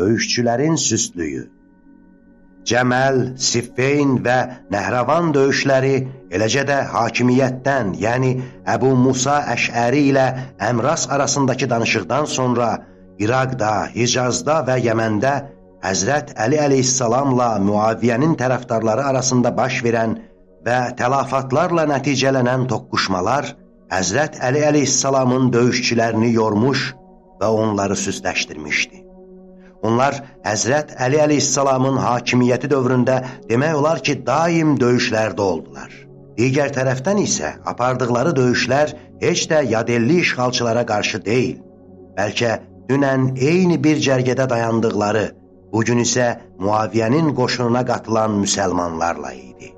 döyüşçülərin süstlüyü. Cəməl, Siffeyn və Nəhrəvan döyüşləri, eləcə də hakimiyyətdən, yəni Əbu Musa Əşəri ilə Əmras arasındakı danışıqdan sonra İraqda, Hicazda və Yəməndə Həzrət Əli əleyhissalamla Muaviyyənin tərəfdarları arasında baş verən və təlafatlarla nəticələnən toqquşmalar Həzrət Əli əleyhissalamın döyüşçülərini yormuş və onları süsləşdirmişdi. Onlar Həzrət Əli əleyhissalamın hakimiyyəti dövründə demək olar ki, daim döyüşlərdə oldular. Digər tərəfdən isə apardıqları döyüşlər heç də yadelli işğalçılara qarşı deyil, bəlkə dünən eyni bir cərgədə dayandıqları, bugün isə Muaviyyənin qoşununa qatılan müsəlmanlarla idi.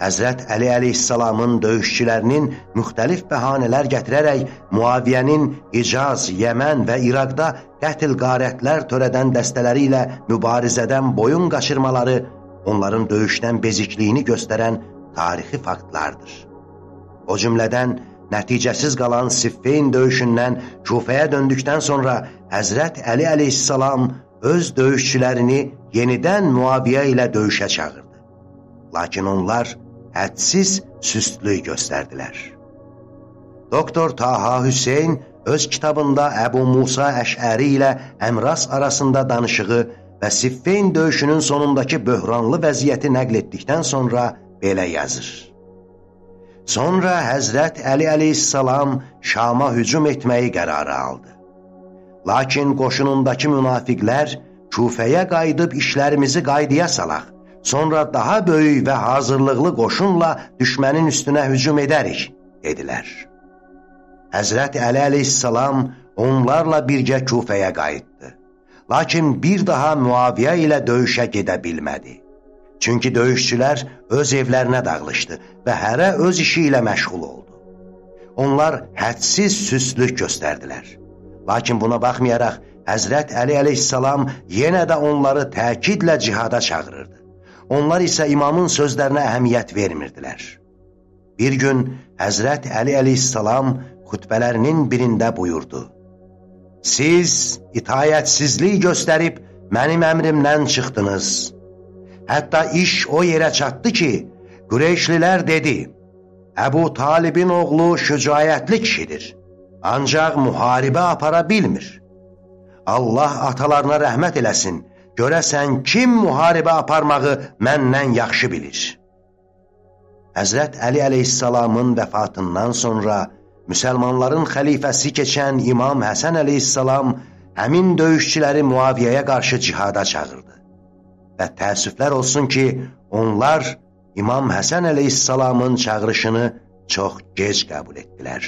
Həzrət Əli əleyhissalamın döyüşçülərinin müxtəlif bəhanələr gətirərək Muaviyyənin İcaz, Yəmən və İraqda qətl qarətlər törədən dəstələri ilə mübarizədən boyun qaçırmaları onların döyüşdən bezikliyini göstərən tarixi faktlardır. O cümlədən nəticəsiz qalan Siffeyn döyüşündən Kufəyə döndükdən sonra Həzrət Əli əleyhissalam öz döyüşçülərini yenidən Muaviyyə ilə döyüşə çağırdı. Lakin onlar hədsiz süstlük göstərdilər. Doktor Taha Hüseyn öz kitabında Əbu Musa Əşəri ilə Əmras arasında danışığı və Siffeyn döyüşünün sonundakı böhranlı vəziyyəti nəql etdikdən sonra belə yazır. Sonra Həzrət Əli əleyhissalam Şama hücum etməyi qərarı aldı. Lakin qoşunundakı münafiqlər Kufəyə qayıdıb işlərimizi qaydaya salaq sonra daha böyük və hazırlıqlı qoşunla düşmənin üstünə hücum edərik, dedilər. Həzrət Əli əleyhissalam onlarla birgə Kufəyə qayıtdı. Lakin bir daha Muaviyyə ilə döyüşə gedə bilmədi. Çünki döyüşçülər öz evlərinə dağılışdı və hərə öz işi ilə məşğul oldu. Onlar hədsiz süslük göstərdilər. Lakin buna baxmayaraq, Həzrət Əli əleyhissalam yenə də onları təkidlə cihada çağırırdı. Onlar isə imamın sözlərinə əhəmiyyət vermirdilər. Bir gün Həzrət Əli əleyhissalam xütbələrinin birində buyurdu. Siz itayətsizlik göstərib mənim əmrimdən çıxdınız. Hətta iş o yerə çatdı ki, Qureyşlilər dedi, Əbu Talibin oğlu şücayətli kişidir, ancaq müharibə apara bilmir. Allah atalarına rəhmət eləsin, görəsən kim müharibə aparmağı məndən yaxşı bilir. Həzrət Əli əleyhissalamın vəfatından sonra müsəlmanların xəlifəsi keçən İmam Həsən əleyhissalam həmin döyüşçüləri Muaviyyəyə qarşı cihada çağırdı. Və təəssüflər olsun ki, onlar İmam Həsən əleyhissalamın çağırışını çox gec qəbul etdilər.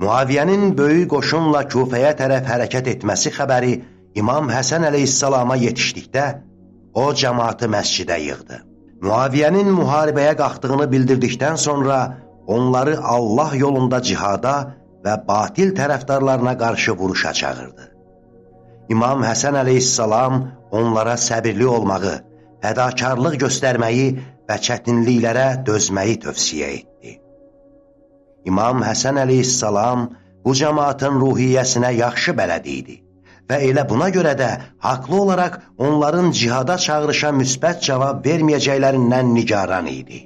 Muaviyyənin böyük qoşunla Kufəyə tərəf hərəkət etməsi xəbəri İmam Həsən əleyhissalama yetişdikdə o cəmatı məscidə yığdı. Muaviyyənin müharibəyə qalxdığını bildirdikdən sonra onları Allah yolunda cihada və batil tərəfdarlarına qarşı vuruşa çağırdı. İmam Həsən əleyhissalam onlara səbirli olmağı, fədakarlıq göstərməyi və çətinliklərə dözməyi tövsiyə etdi. İmam Həsən əleyhissalam bu cəmatın ruhiyyəsinə yaxşı bələd idi və elə buna görə də haqlı olaraq onların cihada çağırışa müsbət cavab verməyəcəklərindən nigaran idi.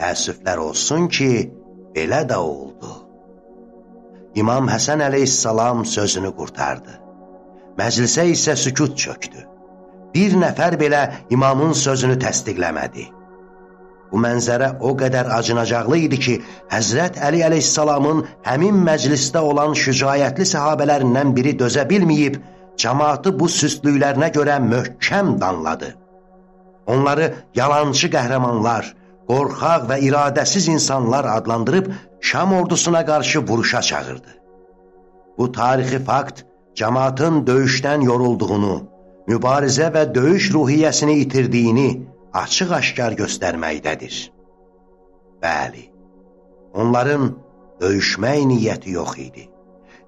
Təəssüflər olsun ki, belə də oldu. İmam Həsən əleyhissalam sözünü qurtardı. Məclisə isə sükut çöktü. Bir nəfər belə imamın sözünü təsdiqləmədi. Bu mənzərə o qədər acınacaqlı idi ki, Həzrət Əli əleyhissalamın həmin məclisdə olan şücayətli səhabələrindən biri dözə bilməyib, cəmaatı bu süstlüklərinə görə möhkəm danladı. Onları yalançı qəhrəmanlar, qorxaq və iradəsiz insanlar adlandırıb Şam ordusuna qarşı vuruşa çağırdı. Bu tarixi fakt cəmaatın döyüşdən yorulduğunu, mübarizə və döyüş ruhiyyəsini itirdiyini, açıq-aşkar göstərməkdədir. Bəli, onların döyüşmək niyyəti yox idi.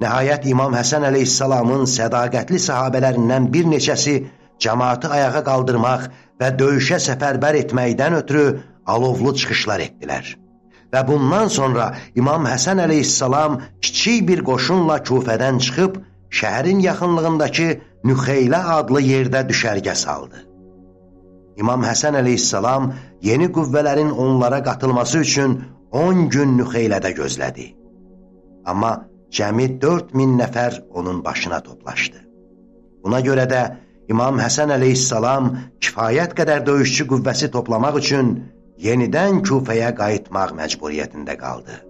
Nəhayət İmam Həsən əleyhissalamın sədaqətli sahabələrindən bir neçəsi cəmaatı ayağa qaldırmaq və döyüşə səfərbər etməkdən ötürü alovlu çıxışlar etdilər. Və bundan sonra İmam Həsən əleyhissalam kiçik bir qoşunla Kufədən çıxıb şəhərin yaxınlığındakı Nüxeylə adlı yerdə düşərgə saldı. İmam Həsən əleyhissalam yeni qüvvələrin onlara qatılması üçün 10 gün Nüxeylədə gözlədi. Amma cəmi 4000 nəfər onun başına toplaşdı. Buna görə də İmam Həsən əleyhissalam kifayət qədər döyüşçü qüvvəsi toplamaq üçün yenidən Kufəyə qayıtmaq məcburiyyətində qaldı.